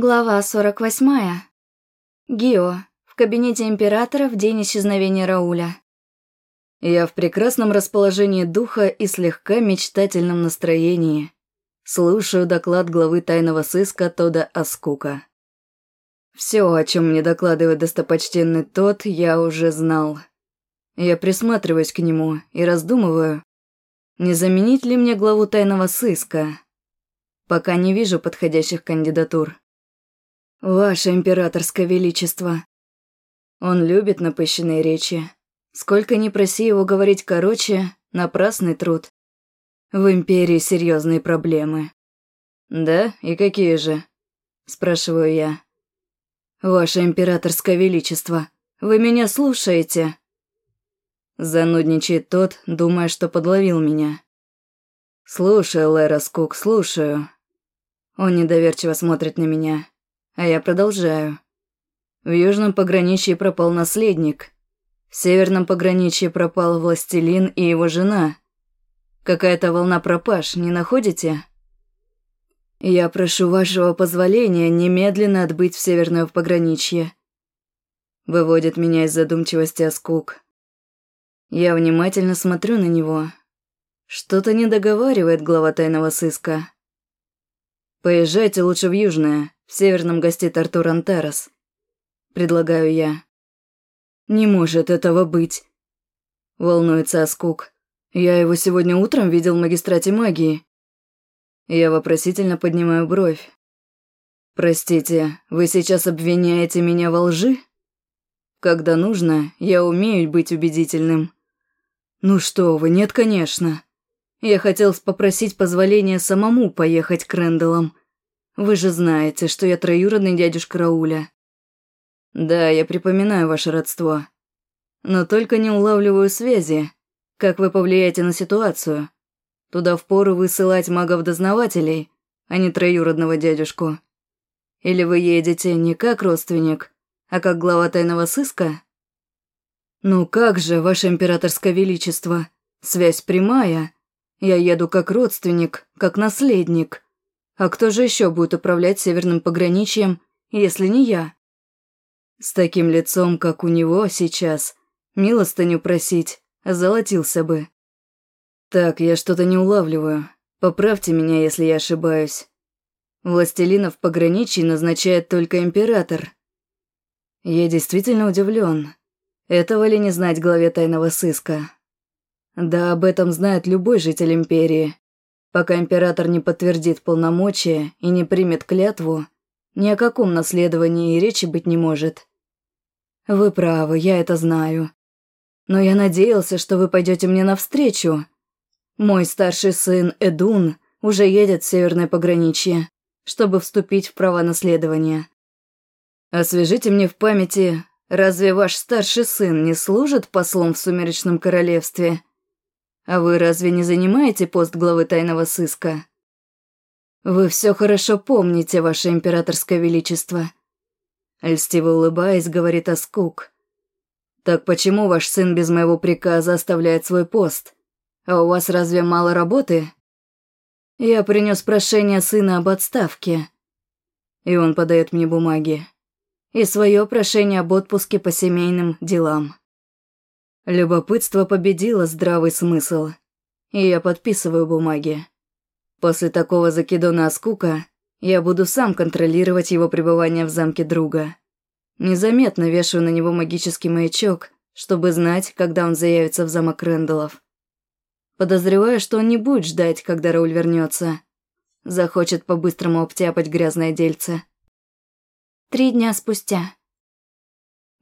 Глава 48. Гио. В кабинете императора в день исчезновения Рауля. Я в прекрасном расположении духа и слегка мечтательном настроении. Слушаю доклад главы тайного сыска Тода Аскука. Все, о чем мне докладывает достопочтенный тот, я уже знал. Я присматриваюсь к нему и раздумываю, не заменить ли мне главу тайного сыска. Пока не вижу подходящих кандидатур. «Ваше императорское величество». Он любит напыщенные речи. Сколько ни проси его говорить короче, напрасный труд. В империи серьезные проблемы. «Да? И какие же?» – спрашиваю я. «Ваше императорское величество, вы меня слушаете?» Занудничает тот, думая, что подловил меня. «Слушаю, Лера Скук, слушаю». Он недоверчиво смотрит на меня. А я продолжаю. В южном пограничье пропал наследник. В северном пограничье пропал властелин и его жена. Какая-то волна пропаж, не находите? Я прошу вашего позволения немедленно отбыть в северное пограничье. Выводит меня из задумчивости Аскук. Я внимательно смотрю на него. Что-то не договаривает глава тайного сыска. Поезжайте лучше в Южное. В Северном гостит Артур Антерос. Предлагаю я. Не может этого быть. Волнуется Аскук. Я его сегодня утром видел в магистрате магии. Я вопросительно поднимаю бровь. Простите, вы сейчас обвиняете меня во лжи? Когда нужно, я умею быть убедительным. Ну что вы, нет, конечно. Я хотел попросить позволения самому поехать к Рэндаллам. Вы же знаете, что я троюродный дядюшка Рауля. Да, я припоминаю ваше родство. Но только не улавливаю связи. Как вы повлияете на ситуацию? Туда впору высылать магов-дознавателей, а не троюродного дядюшку. Или вы едете не как родственник, а как глава тайного сыска? Ну как же, ваше императорское величество, связь прямая. Я еду как родственник, как наследник. А кто же еще будет управлять северным пограничьем, если не я? С таким лицом, как у него сейчас, милостыню просить, золотился бы. Так, я что-то не улавливаю. Поправьте меня, если я ошибаюсь. Властелинов пограничий назначает только император. Я действительно удивлен. Этого ли не знать главе тайного сыска? Да об этом знает любой житель империи. Пока император не подтвердит полномочия и не примет клятву, ни о каком наследовании и речи быть не может. Вы правы, я это знаю. Но я надеялся, что вы пойдете мне навстречу. Мой старший сын Эдун уже едет в северное пограничье, чтобы вступить в права наследования. Освежите мне в памяти, разве ваш старший сын не служит послом в Сумеречном Королевстве? А вы разве не занимаете пост главы тайного сыска? Вы все хорошо помните, ваше императорское величество. Льстиво улыбаясь, говорит Аскук. Так почему ваш сын без моего приказа оставляет свой пост? А у вас разве мало работы? Я принес прошение сына об отставке. И он подает мне бумаги. И свое прошение об отпуске по семейным делам. Любопытство победило здравый смысл, и я подписываю бумаги. После такого закидона скука я буду сам контролировать его пребывание в замке друга. Незаметно вешаю на него магический маячок, чтобы знать, когда он заявится в замок Рэндаллов. Подозреваю, что он не будет ждать, когда Рауль вернется. Захочет по-быстрому обтяпать грязное дельце. Три дня спустя.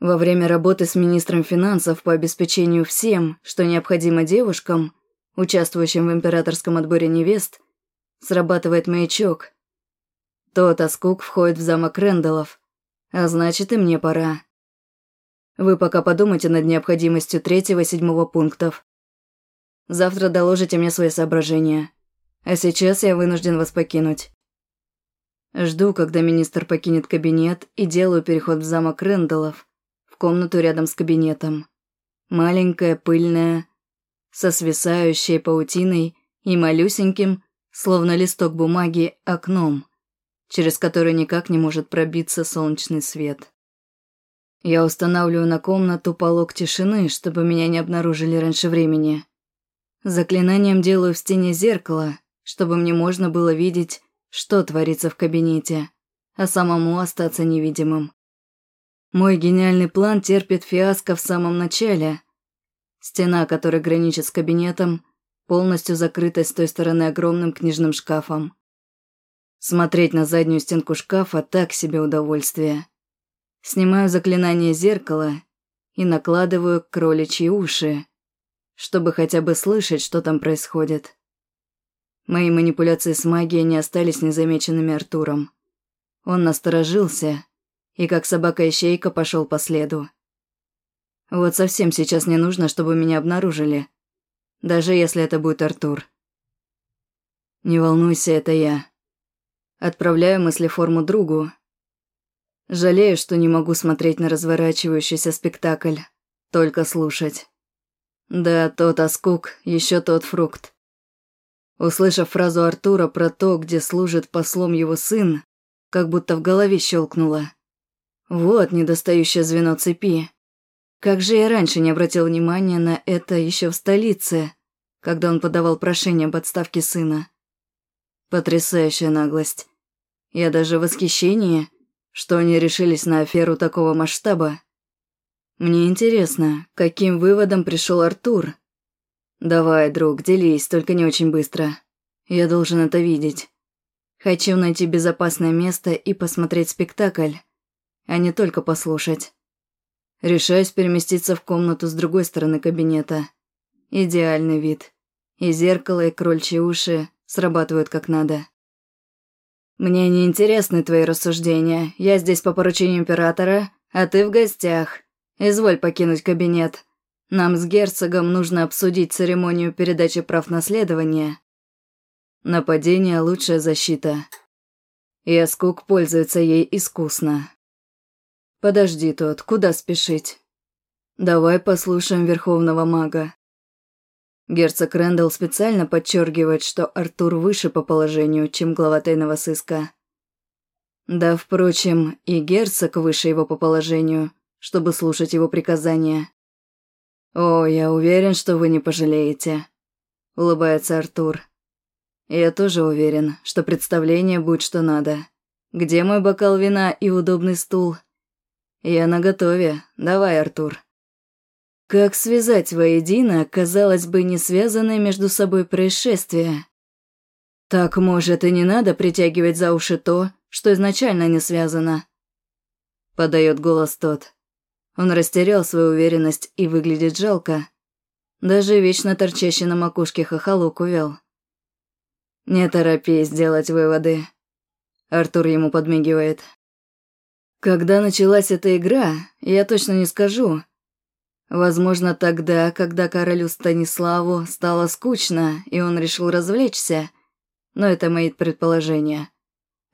Во время работы с министром финансов по обеспечению всем, что необходимо девушкам, участвующим в императорском отборе невест, срабатывает маячок. Тот Аскук входит в замок Рэндаллов, а значит и мне пора. Вы пока подумайте над необходимостью третьего и седьмого пунктов. Завтра доложите мне свои соображения. А сейчас я вынужден вас покинуть. Жду, когда министр покинет кабинет и делаю переход в замок Рэндаллов в комнату рядом с кабинетом. Маленькая, пыльная, со свисающей паутиной и малюсеньким, словно листок бумаги, окном. через который никак не может пробиться солнечный свет. Я устанавливаю на комнату полог тишины, чтобы меня не обнаружили раньше времени. Заклинанием делаю в стене зеркало, чтобы мне можно было видеть, что творится в кабинете, а самому остаться невидимым. Мой гениальный план терпит фиаско в самом начале. Стена, которая граничит с кабинетом, полностью закрыта с той стороны огромным книжным шкафом. Смотреть на заднюю стенку шкафа так себе удовольствие. Снимаю заклинание зеркала и накладываю кроличьи уши, чтобы хотя бы слышать, что там происходит. Мои манипуляции с магией не остались незамеченными Артуром. Он насторожился и, как собака-ищейка, пошел по следу. Вот совсем сейчас не нужно, чтобы меня обнаружили. Даже если это будет Артур. Не волнуйся, это я. Отправляю мыслеформу другу. Жалею, что не могу смотреть на разворачивающийся спектакль, только слушать. Да, тот оскук, еще тот фрукт. Услышав фразу Артура про то, где служит послом его сын, как будто в голове щелкнуло. Вот недостающее звено цепи. Как же я раньше не обратил внимания на это еще в столице, когда он подавал прошение об отставке сына. Потрясающая наглость. Я даже в восхищении, что они решились на аферу такого масштаба. Мне интересно, каким выводом пришел Артур? Давай, друг, делись, только не очень быстро. Я должен это видеть. Хочу найти безопасное место и посмотреть спектакль, а не только послушать. Решаюсь переместиться в комнату с другой стороны кабинета. Идеальный вид. И зеркало, и крольчьи уши срабатывают как надо. «Мне не интересны твои рассуждения. Я здесь по поручению императора, а ты в гостях. Изволь покинуть кабинет. Нам с герцогом нужно обсудить церемонию передачи прав наследования». Нападение – лучшая защита. И Аскук пользуется ей искусно. «Подожди, тот, куда спешить? Давай послушаем Верховного Мага. Герцог Рэндалл специально подчеркивает, что Артур выше по положению, чем глава тайного сыска. Да, впрочем, и герцог выше его по положению, чтобы слушать его приказания. «О, я уверен, что вы не пожалеете», — улыбается Артур. «Я тоже уверен, что представление будет что надо. Где мой бокал вина и удобный стул?» «Я наготове. Давай, Артур». Как связать воедино, казалось бы, не связанные между собой происшествия? Так, может, и не надо притягивать за уши то, что изначально не связано. Подает голос тот. Он растерял свою уверенность и выглядит жалко. Даже вечно торчащий на макушке хохолок увел. «Не торопись делать выводы», — Артур ему подмигивает. «Когда началась эта игра, я точно не скажу, Возможно, тогда, когда королю Станиславу стало скучно, и он решил развлечься. Но это мои предположения.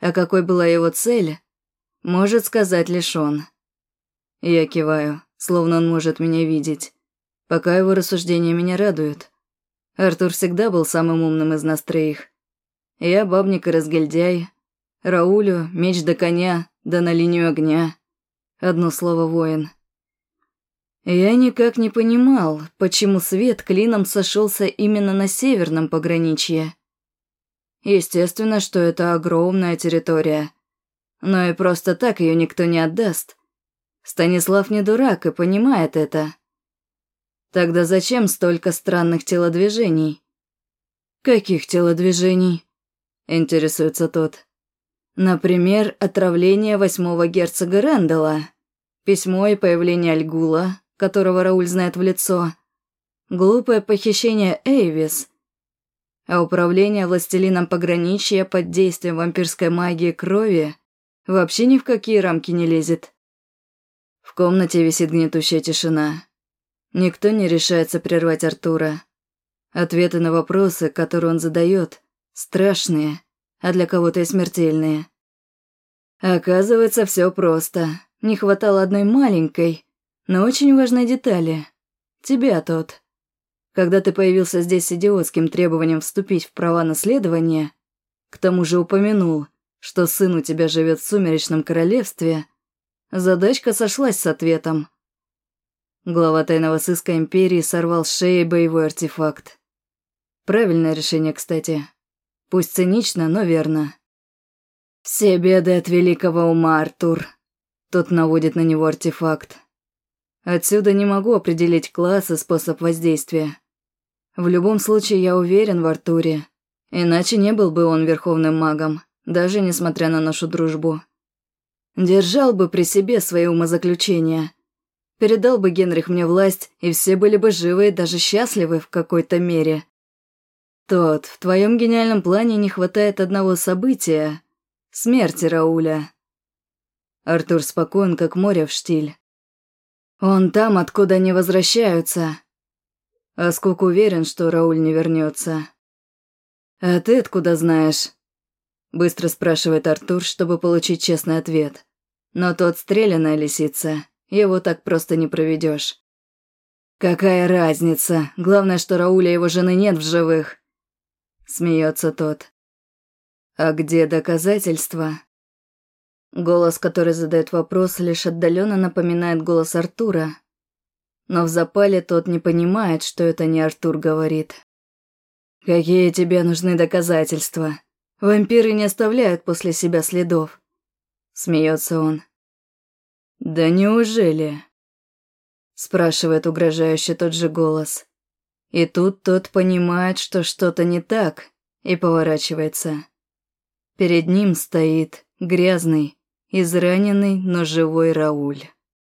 А какой была его цель, может сказать лишь он. Я киваю, словно он может меня видеть. Пока его рассуждения меня радуют. Артур всегда был самым умным из нас троих. Я бабник и разгильдяй. Раулю меч до коня, да на линию огня. Одно слово воин. Я никак не понимал, почему свет клином сошелся именно на северном пограничье. Естественно, что это огромная территория. Но и просто так ее никто не отдаст. Станислав не дурак и понимает это. Тогда зачем столько странных телодвижений? Каких телодвижений? Интересуется тот. Например, отравление восьмого герцога Рэндала, письмо и появление Альгула, которого Рауль знает в лицо, глупое похищение Эйвис, а управление властелином пограничья под действием вампирской магии крови вообще ни в какие рамки не лезет. В комнате висит гнетущая тишина. Никто не решается прервать Артура. Ответы на вопросы, которые он задает, страшные, а для кого-то и смертельные. Оказывается, все просто. Не хватало одной маленькой, но очень важной детали. Тебя тот. Когда ты появился здесь с идиотским требованием вступить в права наследования, к тому же упомянул, что сын у тебя живет в сумеречном королевстве, задачка сошлась с ответом. Глава тайного сыска Империи сорвал с шеи боевой артефакт. Правильное решение, кстати. Пусть цинично, но верно. «Все беды от великого ума, Артур», тот наводит на него артефакт. Отсюда не могу определить класс и способ воздействия. В любом случае, я уверен в Артуре. Иначе не был бы он верховным магом, даже несмотря на нашу дружбу. Держал бы при себе свои умозаключения. Передал бы Генрих мне власть, и все были бы живы и даже счастливы в какой-то мере. Тот, в твоем гениальном плане не хватает одного события — смерти Рауля. Артур спокоен, как море в штиль. Он там, откуда они возвращаются. Аскук уверен, что Рауль не вернется. А ты откуда знаешь? Быстро спрашивает Артур, чтобы получить честный ответ. Но тот стреляная лисица, его так просто не проведешь. Какая разница? Главное, что Рауля и его жены нет в живых. Смеется тот. А где доказательства? Голос, который задает вопрос, лишь отдаленно напоминает голос Артура. Но в запале тот не понимает, что это не Артур говорит. «Какие тебе нужны доказательства? Вампиры не оставляют после себя следов», — смеется он. «Да неужели?» — спрашивает угрожающе тот же голос. И тут тот понимает, что что-то не так, и поворачивается. Перед ним стоит грязный, израненный, но живой Рауль.